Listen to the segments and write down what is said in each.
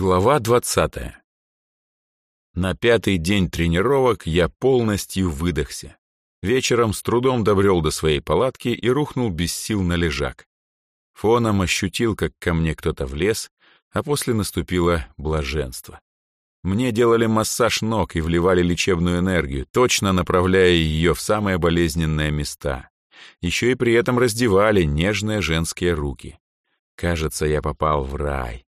Глава двадцатая. На пятый день тренировок я полностью выдохся. Вечером с трудом добрел до своей палатки и рухнул без сил на лежак. Фоном ощутил, как ко мне кто-то влез, а после наступило блаженство. Мне делали массаж ног и вливали лечебную энергию, точно направляя ее в самые болезненные места. Еще и при этом раздевали нежные женские руки. Кажется, я попал в рай.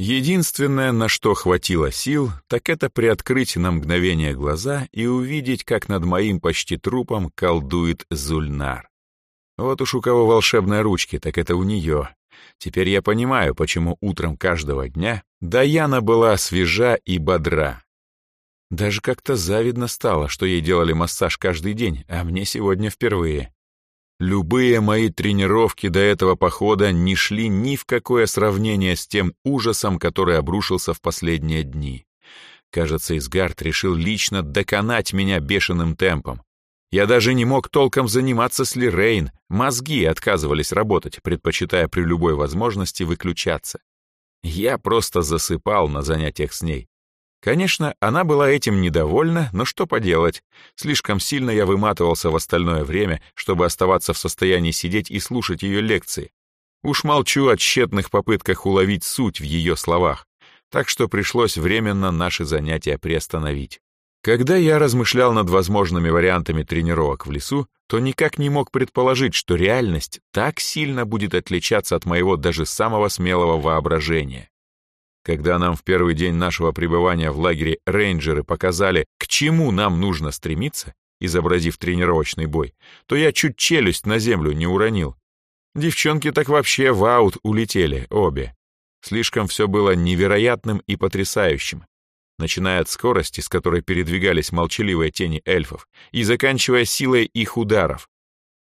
Единственное, на что хватило сил, так это приоткрыть на мгновение глаза и увидеть, как над моим почти трупом колдует Зульнар. Вот уж у кого волшебные ручки, так это у нее. Теперь я понимаю, почему утром каждого дня Даяна была свежа и бодра. Даже как-то завидно стало, что ей делали массаж каждый день, а мне сегодня впервые. Любые мои тренировки до этого похода не шли ни в какое сравнение с тем ужасом, который обрушился в последние дни. Кажется, Изгард решил лично доконать меня бешеным темпом. Я даже не мог толком заниматься с Лирейн, мозги отказывались работать, предпочитая при любой возможности выключаться. Я просто засыпал на занятиях с ней, Конечно, она была этим недовольна, но что поделать. Слишком сильно я выматывался в остальное время, чтобы оставаться в состоянии сидеть и слушать ее лекции. Уж молчу о тщетных попытках уловить суть в ее словах, так что пришлось временно наши занятия приостановить. Когда я размышлял над возможными вариантами тренировок в лесу, то никак не мог предположить, что реальность так сильно будет отличаться от моего даже самого смелого воображения. Когда нам в первый день нашего пребывания в лагере рейнджеры показали, к чему нам нужно стремиться, изобразив тренировочный бой, то я чуть челюсть на землю не уронил. Девчонки так вообще в аут улетели, обе. Слишком все было невероятным и потрясающим. Начиная от скорости, с которой передвигались молчаливые тени эльфов, и заканчивая силой их ударов.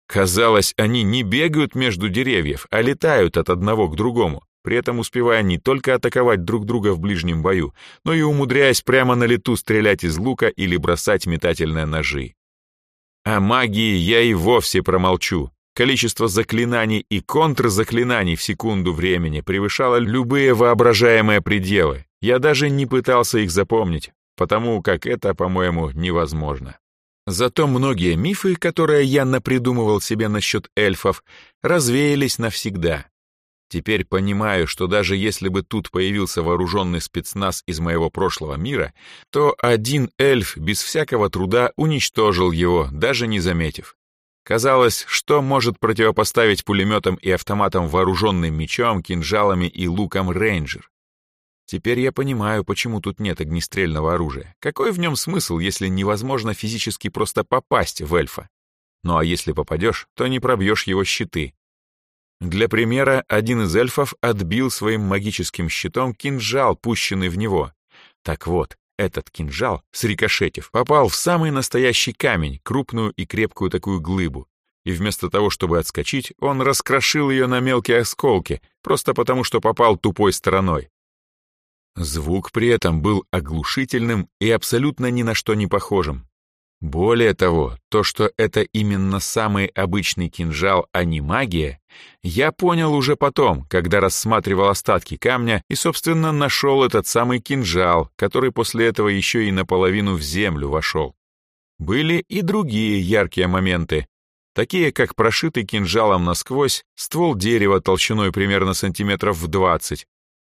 Казалось, они не бегают между деревьев, а летают от одного к другому при этом успевая не только атаковать друг друга в ближнем бою, но и умудряясь прямо на лету стрелять из лука или бросать метательные ножи. О магии я и вовсе промолчу. Количество заклинаний и контрзаклинаний в секунду времени превышало любые воображаемые пределы. Я даже не пытался их запомнить, потому как это, по-моему, невозможно. Зато многие мифы, которые я напридумывал себе насчет эльфов, развеялись навсегда. Теперь понимаю, что даже если бы тут появился вооруженный спецназ из моего прошлого мира, то один эльф без всякого труда уничтожил его, даже не заметив. Казалось, что может противопоставить пулеметам и автоматам вооруженным мечом, кинжалами и луком рейнджер. Теперь я понимаю, почему тут нет огнестрельного оружия. Какой в нем смысл, если невозможно физически просто попасть в эльфа? Ну а если попадешь, то не пробьешь его щиты, для примера, один из эльфов отбил своим магическим щитом кинжал, пущенный в него. Так вот, этот кинжал, срикошетив, попал в самый настоящий камень, крупную и крепкую такую глыбу. И вместо того, чтобы отскочить, он раскрошил ее на мелкие осколки, просто потому что попал тупой стороной. Звук при этом был оглушительным и абсолютно ни на что не похожим. Более того, то, что это именно самый обычный кинжал, а не магия, я понял уже потом, когда рассматривал остатки камня и, собственно, нашел этот самый кинжал, который после этого еще и наполовину в землю вошел. Были и другие яркие моменты, такие как прошитый кинжалом насквозь ствол дерева толщиной примерно сантиметров в двадцать,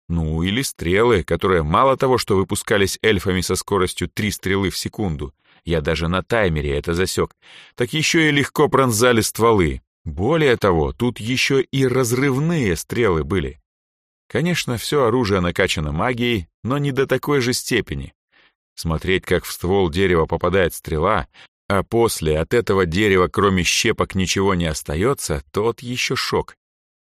ну или стрелы, которые мало того, что выпускались эльфами со скоростью три стрелы в секунду — я даже на таймере это засек. Так еще и легко пронзали стволы. Более того, тут еще и разрывные стрелы были. Конечно, все оружие накачано магией, но не до такой же степени. Смотреть, как в ствол дерева попадает стрела, а после от этого дерева кроме щепок ничего не остается, тот еще шок.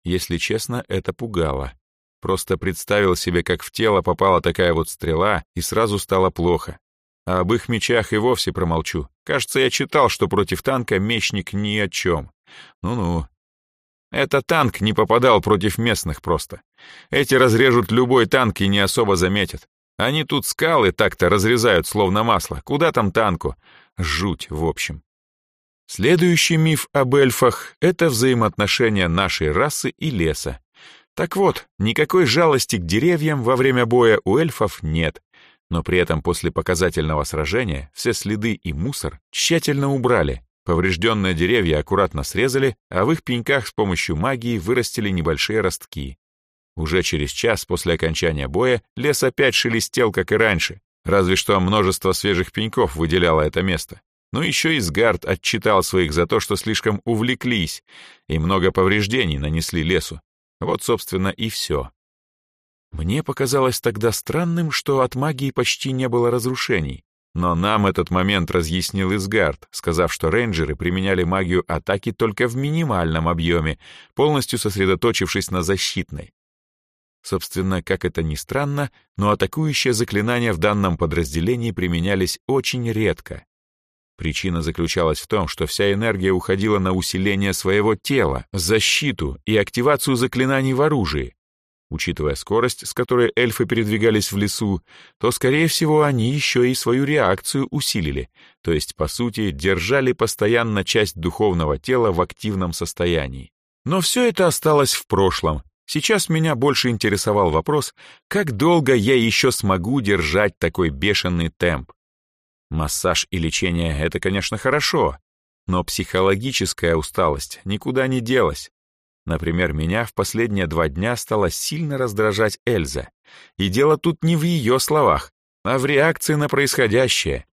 Если честно, это пугало. Просто представил себе, как в тело попала такая вот стрела, и сразу стало плохо. А об их мечах и вовсе промолчу. Кажется, я читал, что против танка мечник ни о чем. Ну-ну. Это танк не попадал против местных просто. Эти разрежут любой танк и не особо заметят. Они тут скалы так-то разрезают, словно масло. Куда там танку? Жуть, в общем. Следующий миф об эльфах — это взаимоотношения нашей расы и леса. Так вот, никакой жалости к деревьям во время боя у эльфов нет, но при этом после показательного сражения все следы и мусор тщательно убрали, поврежденные деревья аккуратно срезали, а в их пеньках с помощью магии вырастили небольшие ростки. Уже через час после окончания боя лес опять шелестел, как и раньше, разве что множество свежих пеньков выделяло это место. Но еще и Сгард отчитал своих за то, что слишком увлеклись, и много повреждений нанесли лесу. Вот, собственно, и все. Мне показалось тогда странным, что от магии почти не было разрушений. Но нам этот момент разъяснил Изгард, сказав, что рейнджеры применяли магию атаки только в минимальном объеме, полностью сосредоточившись на защитной. Собственно, как это ни странно, но атакующие заклинания в данном подразделении применялись очень редко. Причина заключалась в том, что вся энергия уходила на усиление своего тела, защиту и активацию заклинаний в оружии. Учитывая скорость, с которой эльфы передвигались в лесу, то, скорее всего, они еще и свою реакцию усилили, то есть, по сути, держали постоянно часть духовного тела в активном состоянии. Но все это осталось в прошлом. Сейчас меня больше интересовал вопрос, как долго я еще смогу держать такой бешеный темп. Массаж и лечение — это, конечно, хорошо, но психологическая усталость никуда не делась. Например, меня в последние два дня стала сильно раздражать Эльза. И дело тут не в ее словах, а в реакции на происходящее.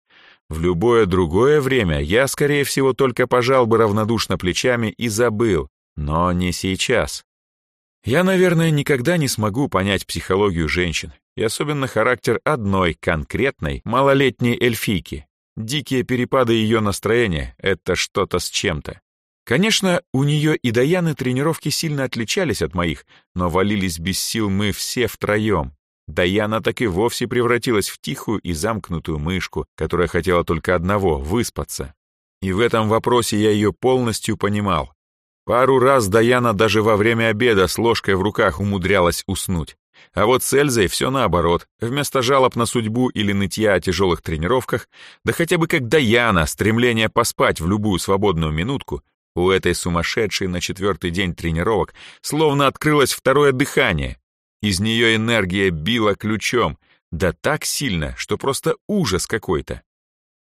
В любое другое время я, скорее всего, только пожал бы равнодушно плечами и забыл, но не сейчас. Я, наверное, никогда не смогу понять психологию женщин, и особенно характер одной конкретной малолетней эльфийки. Дикие перепады ее настроения — это что-то с чем-то. Конечно, у нее и Даяны тренировки сильно отличались от моих, но валились без сил мы все втроем. Даяна так и вовсе превратилась в тихую и замкнутую мышку, которая хотела только одного — выспаться. И в этом вопросе я ее полностью понимал. Пару раз Даяна даже во время обеда с ложкой в руках умудрялась уснуть. А вот с Эльзой все наоборот. Вместо жалоб на судьбу или нытья о тяжелых тренировках, да хотя бы как Даяна, стремление поспать в любую свободную минутку, у этой сумасшедшей на четвертый день тренировок словно открылось второе дыхание. Из нее энергия била ключом, да так сильно, что просто ужас какой-то.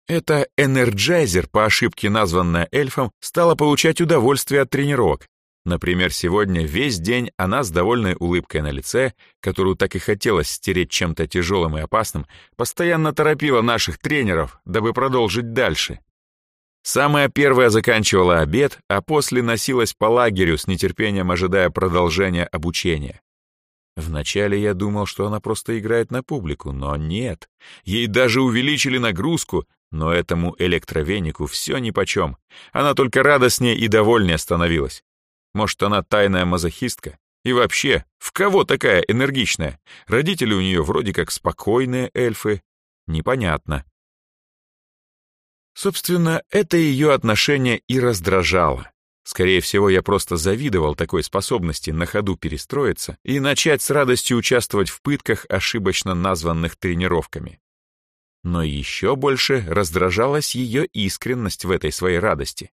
Этот энерджайзер, по ошибке названная эльфом, стала получать удовольствие от тренировок, Например, сегодня весь день она с довольной улыбкой на лице, которую так и хотелось стереть чем-то тяжелым и опасным, постоянно торопила наших тренеров, дабы продолжить дальше. Самая первая заканчивала обед, а после носилась по лагерю с нетерпением ожидая продолжения обучения. Вначале я думал, что она просто играет на публику, но нет. Ей даже увеличили нагрузку, но этому электровенику все нипочем. Она только радостнее и довольнее становилась. Может, она тайная мазохистка? И вообще, в кого такая энергичная? Родители у нее вроде как спокойные эльфы. Непонятно. Собственно, это ее отношение и раздражало. Скорее всего, я просто завидовал такой способности на ходу перестроиться и начать с радостью участвовать в пытках, ошибочно названных тренировками. Но еще больше раздражалась ее искренность в этой своей радости.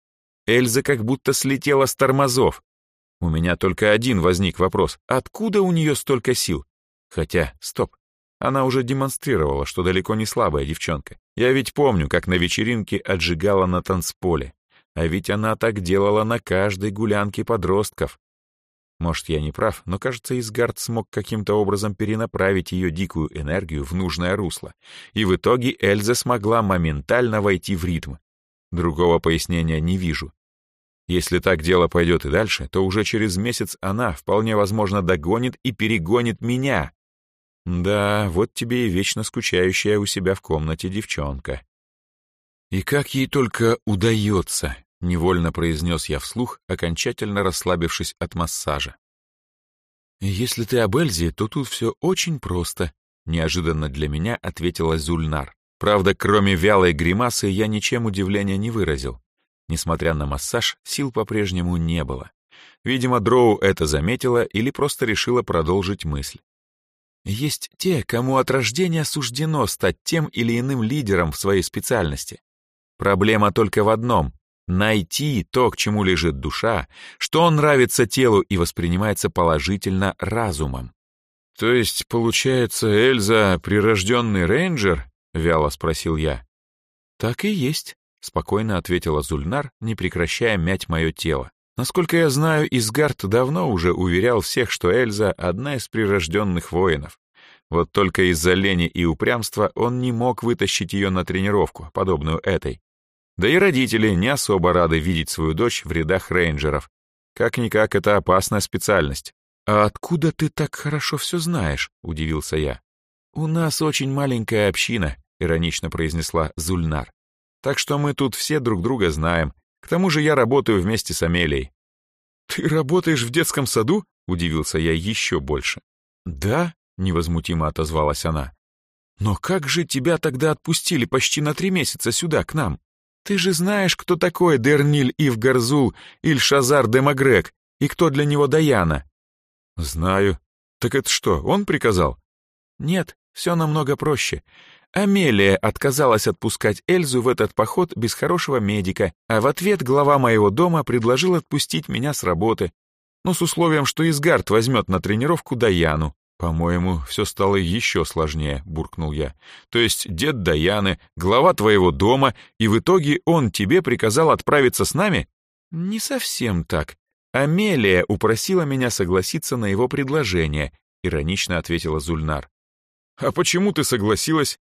Эльза как будто слетела с тормозов. У меня только один возник вопрос. Откуда у нее столько сил? Хотя, стоп. Она уже демонстрировала, что далеко не слабая девчонка. Я ведь помню, как на вечеринке отжигала на танцполе. А ведь она так делала на каждой гулянке подростков. Может, я не прав, но, кажется, Изгард смог каким-то образом перенаправить ее дикую энергию в нужное русло. И в итоге Эльза смогла моментально войти в ритм. Другого пояснения не вижу. Если так дело пойдет и дальше, то уже через месяц она, вполне возможно, догонит и перегонит меня. Да, вот тебе и вечно скучающая у себя в комнате девчонка. И как ей только удается, невольно произнес я вслух, окончательно расслабившись от массажа. «Если ты об Эльзе, то тут все очень просто», — неожиданно для меня ответила Зульнар. Правда, кроме вялой гримасы, я ничем удивления не выразил. Несмотря на массаж, сил по-прежнему не было. Видимо, Дроу это заметила или просто решила продолжить мысль. Есть те, кому от рождения суждено стать тем или иным лидером в своей специальности. Проблема только в одном Найти то, к чему лежит душа, что нравится телу и воспринимается положительно разумом. «То есть, получается, Эльза — прирожденный рейнджер?» — вяло спросил я. «Так и есть», — спокойно ответила Зульнар, не прекращая мять мое тело. Насколько я знаю, Изгард давно уже уверял всех, что Эльза — одна из прирожденных воинов. Вот только из-за лени и упрямства он не мог вытащить ее на тренировку, подобную этой. Да и родители не особо рады видеть свою дочь в рядах рейнджеров. Как-никак это опасная специальность. «А откуда ты так хорошо все знаешь?» — удивился я. «У нас очень маленькая община», — иронично произнесла Зульнар. «Так что мы тут все друг друга знаем. К тому же я работаю вместе с Амелией». «Ты работаешь в детском саду?» — удивился я еще больше. «Да», — невозмутимо отозвалась она. «Но как же тебя тогда отпустили почти на три месяца сюда, к нам? Ты же знаешь, кто такой Дерниль Ивгарзул Ильшазар де Магрек и кто для него Даяна?» «Знаю. Так это что, он приказал?» «Нет, все намного проще. Амелия отказалась отпускать Эльзу в этот поход без хорошего медика, а в ответ глава моего дома предложил отпустить меня с работы. Но с условием, что Изгард возьмет на тренировку Даяну. «По-моему, все стало еще сложнее», — буркнул я. «То есть дед Даяны, глава твоего дома, и в итоге он тебе приказал отправиться с нами?» «Не совсем так. Амелия упросила меня согласиться на его предложение», — иронично ответила Зульнар. «А почему ты согласилась?»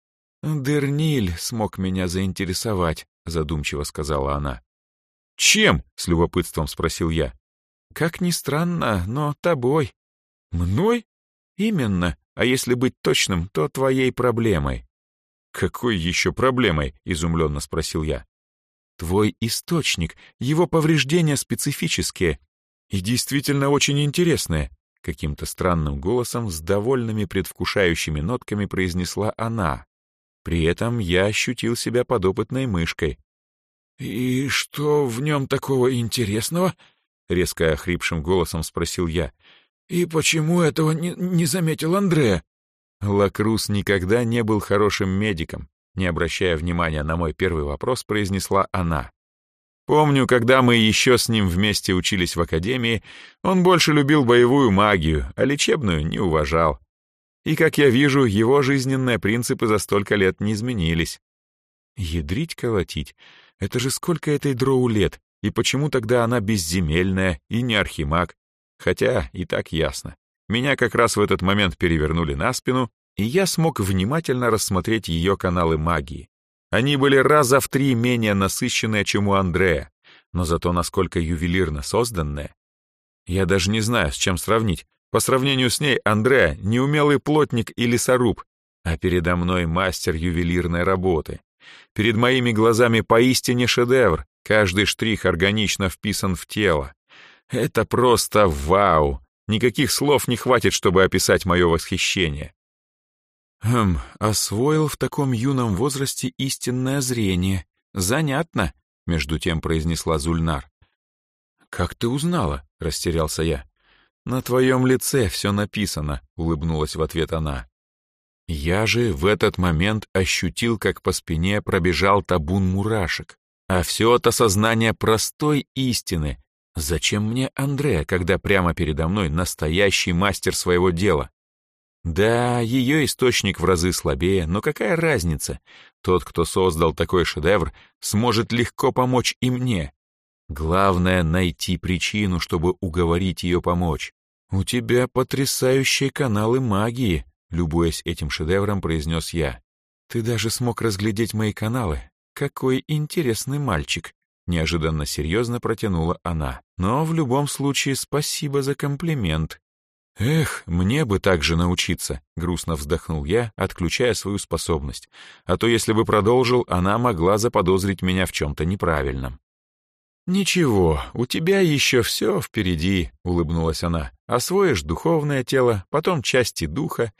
«Дерниль смог меня заинтересовать», — задумчиво сказала она. «Чем?» — с любопытством спросил я. «Как ни странно, но тобой». «Мной?» «Именно, а если быть точным, то твоей проблемой». «Какой еще проблемой?» — изумленно спросил я. «Твой источник, его повреждения специфические, и действительно очень интересное, каким-то странным голосом с довольными предвкушающими нотками произнесла она. При этом я ощутил себя подопытной мышкой. «И что в нем такого интересного?» — резко охрипшим голосом спросил я. «И почему этого не, не заметил Андреа?» Лакрус никогда не был хорошим медиком, не обращая внимания на мой первый вопрос, произнесла она. Помню, когда мы еще с ним вместе учились в академии, он больше любил боевую магию, а лечебную не уважал. И, как я вижу, его жизненные принципы за столько лет не изменились. Ядрить колотить — это же сколько этой дроу лет, и почему тогда она безземельная и не архимаг? Хотя и так ясно. Меня как раз в этот момент перевернули на спину, и я смог внимательно рассмотреть ее каналы магии. Они были раза в три менее насыщенные, чем у Андрея, но зато насколько ювелирно созданные. Я даже не знаю, с чем сравнить. По сравнению с ней Андреа — неумелый плотник и лесоруб, а передо мной мастер ювелирной работы. Перед моими глазами поистине шедевр, каждый штрих органично вписан в тело. Это просто вау! Никаких слов не хватит, чтобы описать мое восхищение. Хм, освоил в таком юном возрасте истинное зрение. Занятно, между тем произнесла Зульнар. Как ты узнала? растерялся я. На твоем лице все написано, улыбнулась в ответ она. Я же в этот момент ощутил, как по спине пробежал табун мурашек. А все от осознания простой истины. Зачем мне Андрея, когда прямо передо мной настоящий мастер своего дела? Да, ее источник в разы слабее, но какая разница? Тот, кто создал такой шедевр, сможет легко помочь и мне. Главное — найти причину, чтобы уговорить ее помочь. «У тебя потрясающие каналы магии», — любуясь этим шедевром, произнес я. «Ты даже смог разглядеть мои каналы. Какой интересный мальчик», — неожиданно серьезно протянула она. «Но в любом случае спасибо за комплимент. «Эх, мне бы так же научиться», — грустно вздохнул я, отключая свою способность. А то, если бы продолжил, она могла заподозрить меня в чем-то неправильном. «Ничего, у тебя еще все впереди», — улыбнулась она. «Освоишь духовное тело, потом части духа.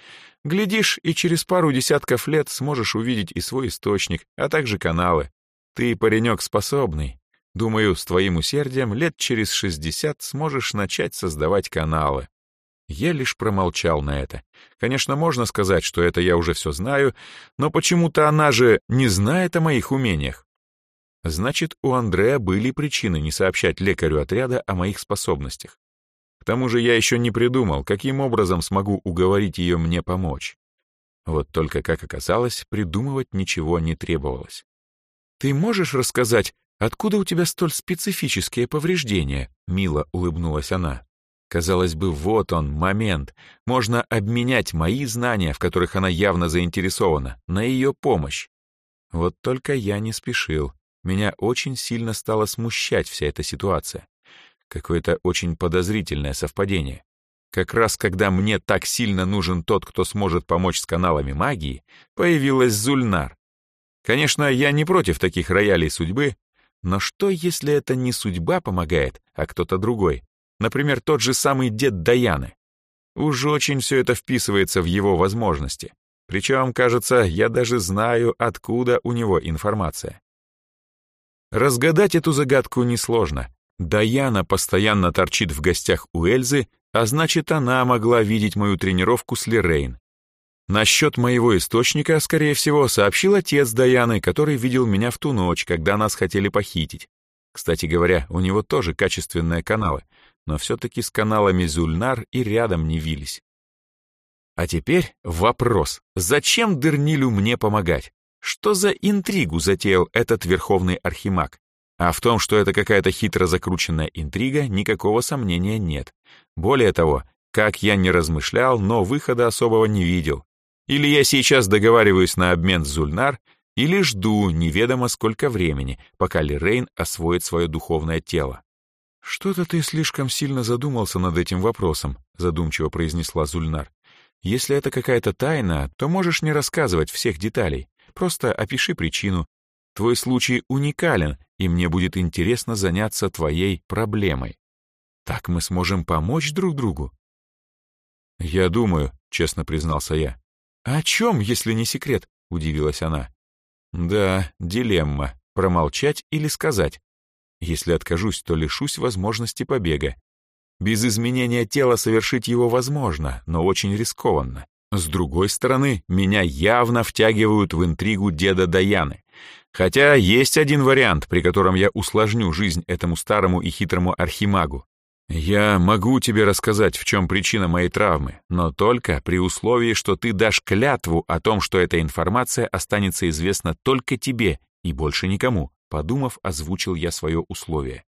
Глядишь, и через пару десятков лет сможешь увидеть и свой источник, а также каналы. Ты паренек способный. Думаю, с твоим усердием лет через шестьдесят сможешь начать создавать каналы. Я лишь промолчал на это. Конечно, можно сказать, что это я уже все знаю, но почему-то она же не знает о моих умениях. Значит, у Андрея были причины не сообщать лекарю отряда о моих способностях. К тому же я еще не придумал, каким образом смогу уговорить ее мне помочь. Вот только, как оказалось, придумывать ничего не требовалось. «Ты можешь рассказать, откуда у тебя столь специфические повреждения?» — мило улыбнулась она. Казалось бы, вот он, момент. Можно обменять мои знания, в которых она явно заинтересована, на ее помощь. Вот только я не спешил. Меня очень сильно стала смущать вся эта ситуация. Какое-то очень подозрительное совпадение. Как раз когда мне так сильно нужен тот, кто сможет помочь с каналами магии, появилась Зульнар. Конечно, я не против таких роялей судьбы, но что, если это не судьба помогает, а кто-то другой? Например, тот же самый дед Даяны. Уж очень все это вписывается в его возможности. Причем, кажется, я даже знаю, откуда у него информация. Разгадать эту загадку несложно. Даяна постоянно торчит в гостях у Эльзы, а значит, она могла видеть мою тренировку с Лерейн. Насчет моего источника, скорее всего, сообщил отец Даяны, который видел меня в ту ночь, когда нас хотели похитить. Кстати говоря, у него тоже качественные каналы, но все-таки с каналами Зульнар и рядом не вились. А теперь вопрос. Зачем Дернилю мне помогать? Что за интригу затеял этот верховный архимаг? А в том, что это какая-то хитро закрученная интрига, никакого сомнения нет. Более того, как я не размышлял, но выхода особого не видел. Или я сейчас договариваюсь на обмен с Зульнар, или жду неведомо сколько времени, пока Лирейн освоит свое духовное тело. «Что-то ты слишком сильно задумался над этим вопросом», задумчиво произнесла Зульнар. «Если это какая-то тайна, то можешь не рассказывать всех деталей. Просто опиши причину. Твой случай уникален, и мне будет интересно заняться твоей проблемой. Так мы сможем помочь друг другу». «Я думаю», — честно признался я. «О чем, если не секрет?» — удивилась она. «Да, дилемма. Промолчать или сказать. Если откажусь, то лишусь возможности побега. Без изменения тела совершить его возможно, но очень рискованно. С другой стороны, меня явно втягивают в интригу деда Даяны. Хотя есть один вариант, при котором я усложню жизнь этому старому и хитрому архимагу. Я могу тебе рассказать, в чем причина моей травмы, но только при условии, что ты дашь клятву о том, что эта информация останется известна только тебе и больше никому. Подумав, озвучил я свое условие.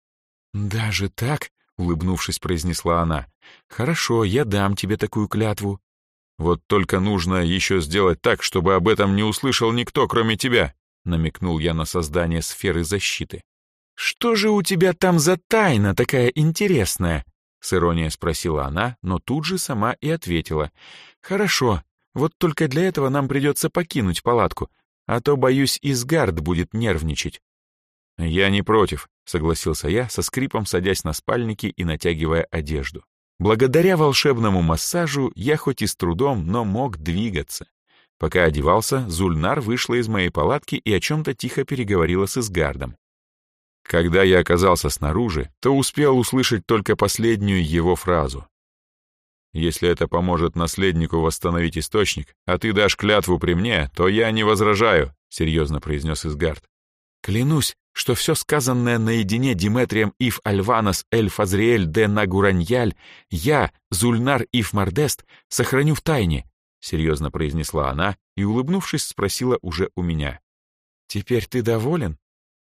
«Даже так?» — улыбнувшись, произнесла она. «Хорошо, я дам тебе такую клятву». «Вот только нужно еще сделать так, чтобы об этом не услышал никто, кроме тебя», — намекнул я на создание сферы защиты. «Что же у тебя там за тайна такая интересная?» — с иронией спросила она, но тут же сама и ответила. «Хорошо, вот только для этого нам придется покинуть палатку, а то, боюсь, Изгард будет нервничать. «Я не против», — согласился я, со скрипом садясь на спальники и натягивая одежду. Благодаря волшебному массажу я хоть и с трудом, но мог двигаться. Пока одевался, Зульнар вышла из моей палатки и о чем-то тихо переговорила с Изгардом. Когда я оказался снаружи, то успел услышать только последнюю его фразу. «Если это поможет наследнику восстановить источник, а ты дашь клятву при мне, то я не возражаю», — серьезно произнес Изгард. «Клянусь, что все сказанное наедине Диметрием Ив Альванос Эль Фазриэль де Нагураньяль, я, Зульнар Ив Мардест, сохраню в тайне, серьезно произнесла она и, улыбнувшись, спросила уже у меня. «Теперь ты доволен?»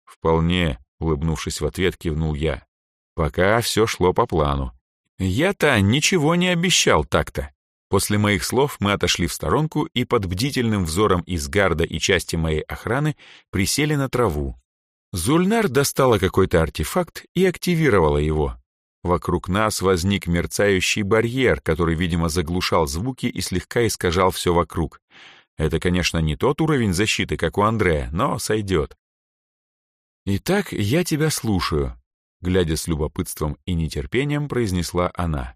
«Вполне», — улыбнувшись в ответ, кивнул я. «Пока все шло по плану. Я-то ничего не обещал так-то». После моих слов мы отошли в сторонку и под бдительным взором из гарда и части моей охраны присели на траву, Зульнар достала какой-то артефакт и активировала его. Вокруг нас возник мерцающий барьер, который, видимо, заглушал звуки и слегка искажал все вокруг. Это, конечно, не тот уровень защиты, как у Андрея, но сойдет. «Итак, я тебя слушаю», — глядя с любопытством и нетерпением, произнесла она.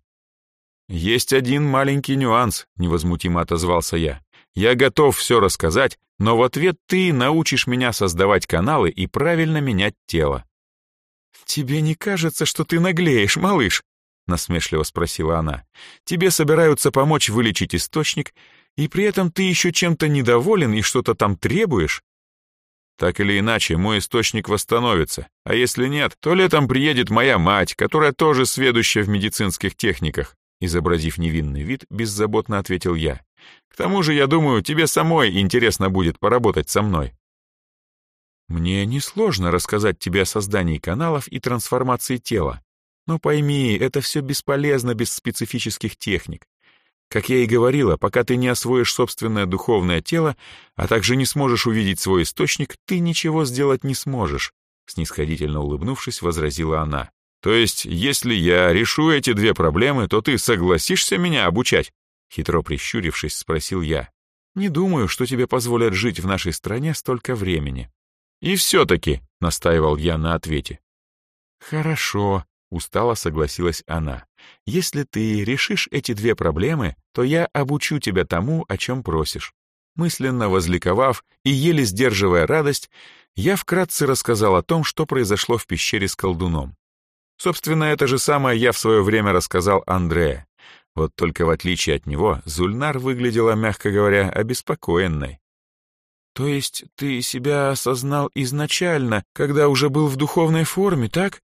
«Есть один маленький нюанс», — невозмутимо отозвался я. «Я готов все рассказать, но в ответ ты научишь меня создавать каналы и правильно менять тело». «Тебе не кажется, что ты наглеешь, малыш?» — насмешливо спросила она. «Тебе собираются помочь вылечить источник, и при этом ты еще чем-то недоволен и что-то там требуешь?» Так или иначе, мой источник восстановится, а если нет, то летом приедет моя мать, которая тоже сведущая в медицинских техниках. Изобразив невинный вид, беззаботно ответил я. К тому же, я думаю, тебе самой интересно будет поработать со мной. Мне несложно рассказать тебе о создании каналов и трансформации тела. Но пойми, это все бесполезно без специфических техник. Как я и говорила, пока ты не освоишь собственное духовное тело, а также не сможешь увидеть свой источник, ты ничего сделать не сможешь, снисходительно улыбнувшись, возразила она. То есть, если я решу эти две проблемы, то ты согласишься меня обучать? Хитро прищурившись, спросил я. Не думаю, что тебе позволят жить в нашей стране столько времени. «И все-таки», — настаивал я на ответе. «Хорошо», — устало согласилась она. «Если ты решишь эти две проблемы, то я обучу тебя тому, о чем просишь». Мысленно возликовав и еле сдерживая радость, я вкратце рассказал о том, что произошло в пещере с колдуном. Собственно, это же самое я в свое время рассказал Андрея. Вот только в отличие от него, Зульнар выглядела, мягко говоря, обеспокоенной. «То есть ты себя осознал изначально, когда уже был в духовной форме, так?»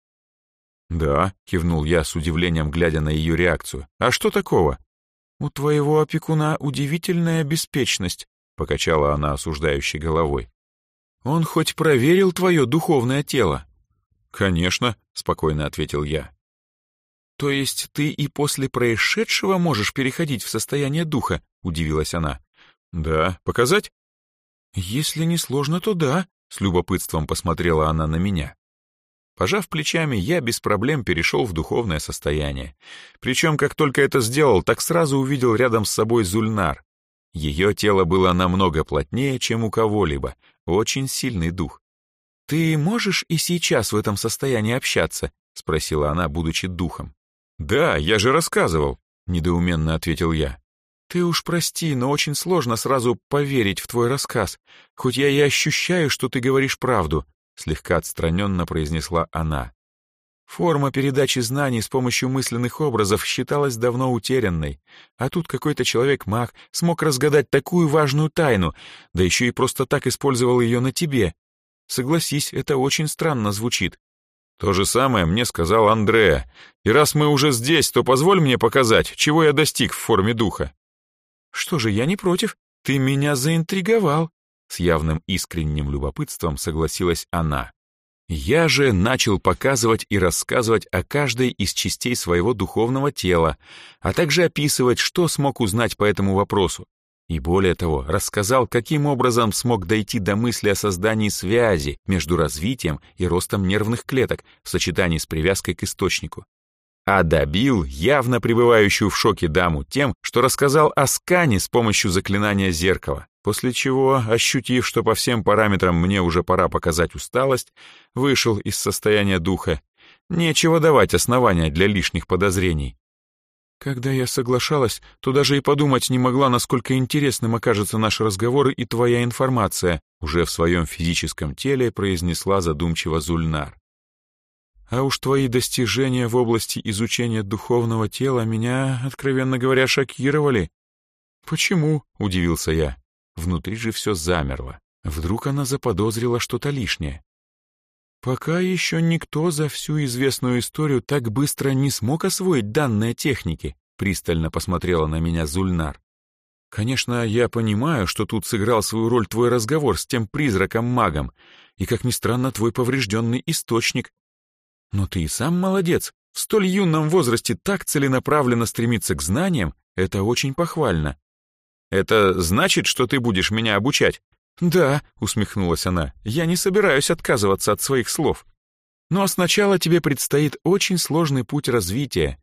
«Да», — кивнул я с удивлением, глядя на ее реакцию. «А что такого?» «У твоего опекуна удивительная беспечность», — покачала она осуждающей головой. «Он хоть проверил твое духовное тело?» «Конечно», — спокойно ответил я. «То есть ты и после происшедшего можешь переходить в состояние духа?» — удивилась она. «Да. Показать?» «Если не сложно, то да», — с любопытством посмотрела она на меня. Пожав плечами, я без проблем перешел в духовное состояние. Причем, как только это сделал, так сразу увидел рядом с собой Зульнар. Ее тело было намного плотнее, чем у кого-либо, очень сильный дух. «Ты можешь и сейчас в этом состоянии общаться?» — спросила она, будучи духом. «Да, я же рассказывал», — недоуменно ответил я. «Ты уж прости, но очень сложно сразу поверить в твой рассказ, хоть я и ощущаю, что ты говоришь правду», — слегка отстраненно произнесла она. Форма передачи знаний с помощью мысленных образов считалась давно утерянной, а тут какой-то человек-маг смог разгадать такую важную тайну, да еще и просто так использовал ее на тебе. Согласись, это очень странно звучит. То же самое мне сказал Андреа, и раз мы уже здесь, то позволь мне показать, чего я достиг в форме духа. «Что же, я не против. Ты меня заинтриговал», — с явным искренним любопытством согласилась она. Я же начал показывать и рассказывать о каждой из частей своего духовного тела, а также описывать, что смог узнать по этому вопросу. И более того, рассказал, каким образом смог дойти до мысли о создании связи между развитием и ростом нервных клеток в сочетании с привязкой к источнику а добил явно пребывающую в шоке даму тем, что рассказал о скане с помощью заклинания зеркала, после чего, ощутив, что по всем параметрам мне уже пора показать усталость, вышел из состояния духа. Нечего давать основания для лишних подозрений. Когда я соглашалась, то даже и подумать не могла, насколько интересным окажется наш разговор и твоя информация, уже в своем физическом теле произнесла задумчиво Зульнар. А уж твои достижения в области изучения духовного тела меня, откровенно говоря, шокировали. Почему? — удивился я. Внутри же все замерло. Вдруг она заподозрила что-то лишнее. Пока еще никто за всю известную историю так быстро не смог освоить данные техники, пристально посмотрела на меня Зульнар. Конечно, я понимаю, что тут сыграл свою роль твой разговор с тем призраком-магом, и, как ни странно, твой поврежденный источник, но ты и сам молодец. В столь юном возрасте так целенаправленно стремиться к знаниям — это очень похвально. Это значит, что ты будешь меня обучать? Да, усмехнулась она, я не собираюсь отказываться от своих слов. Но сначала тебе предстоит очень сложный путь развития.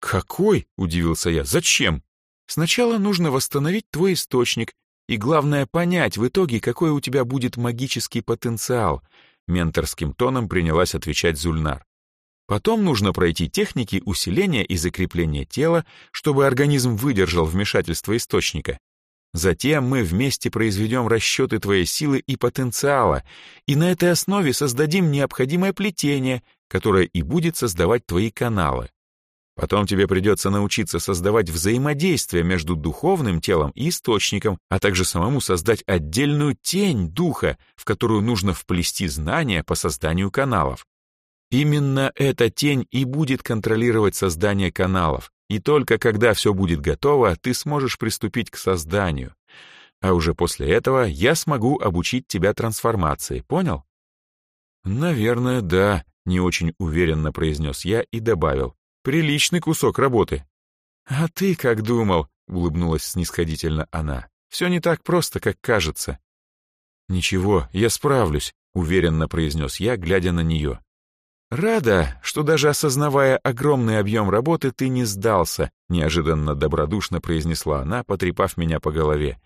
Какой? Удивился я. Зачем? Сначала нужно восстановить твой источник, и главное понять в итоге, какой у тебя будет магический потенциал — менторским тоном принялась отвечать Зульнар. Потом нужно пройти техники усиления и закрепления тела, чтобы организм выдержал вмешательство источника. Затем мы вместе произведем расчеты твоей силы и потенциала, и на этой основе создадим необходимое плетение, которое и будет создавать твои каналы. Потом тебе придется научиться создавать взаимодействие между духовным телом и источником, а также самому создать отдельную тень духа, в которую нужно вплести знания по созданию каналов. Именно эта тень и будет контролировать создание каналов, и только когда все будет готово, ты сможешь приступить к созданию. А уже после этого я смогу обучить тебя трансформации, понял? Наверное, да, не очень уверенно произнес я и добавил. Приличный кусок работы. А ты как думал? Улыбнулась снисходительно она. Все не так просто, как кажется. Ничего, я справлюсь, уверенно произнес я, глядя на нее. «Рада, что даже осознавая огромный объем работы, ты не сдался», неожиданно добродушно произнесла она, потрепав меня по голове.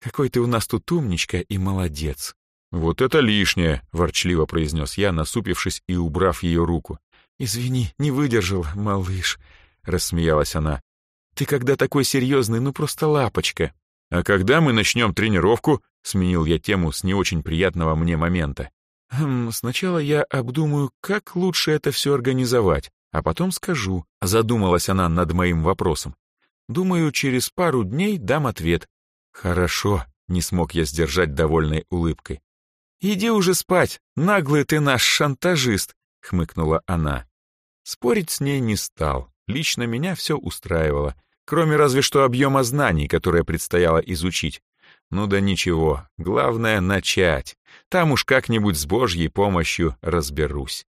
«Какой ты у нас тут умничка и молодец». «Вот это лишнее», — ворчливо произнес я, насупившись и убрав ее руку. «Извини, не выдержал, малыш», — рассмеялась она. «Ты когда такой серьезный, ну просто лапочка». «А когда мы начнем тренировку?» — сменил я тему с не очень приятного мне момента. «Хм, сначала я обдумаю, как лучше это все организовать, а потом скажу», — задумалась она над моим вопросом. «Думаю, через пару дней дам ответ». «Хорошо», — не смог я сдержать довольной улыбкой. «Иди уже спать, наглый ты наш шантажист», — хмыкнула она. Спорить с ней не стал, лично меня все устраивало, кроме разве что объема знаний, которые предстояло изучить. Ну да ничего, главное — начать. Там уж как-нибудь с Божьей помощью разберусь.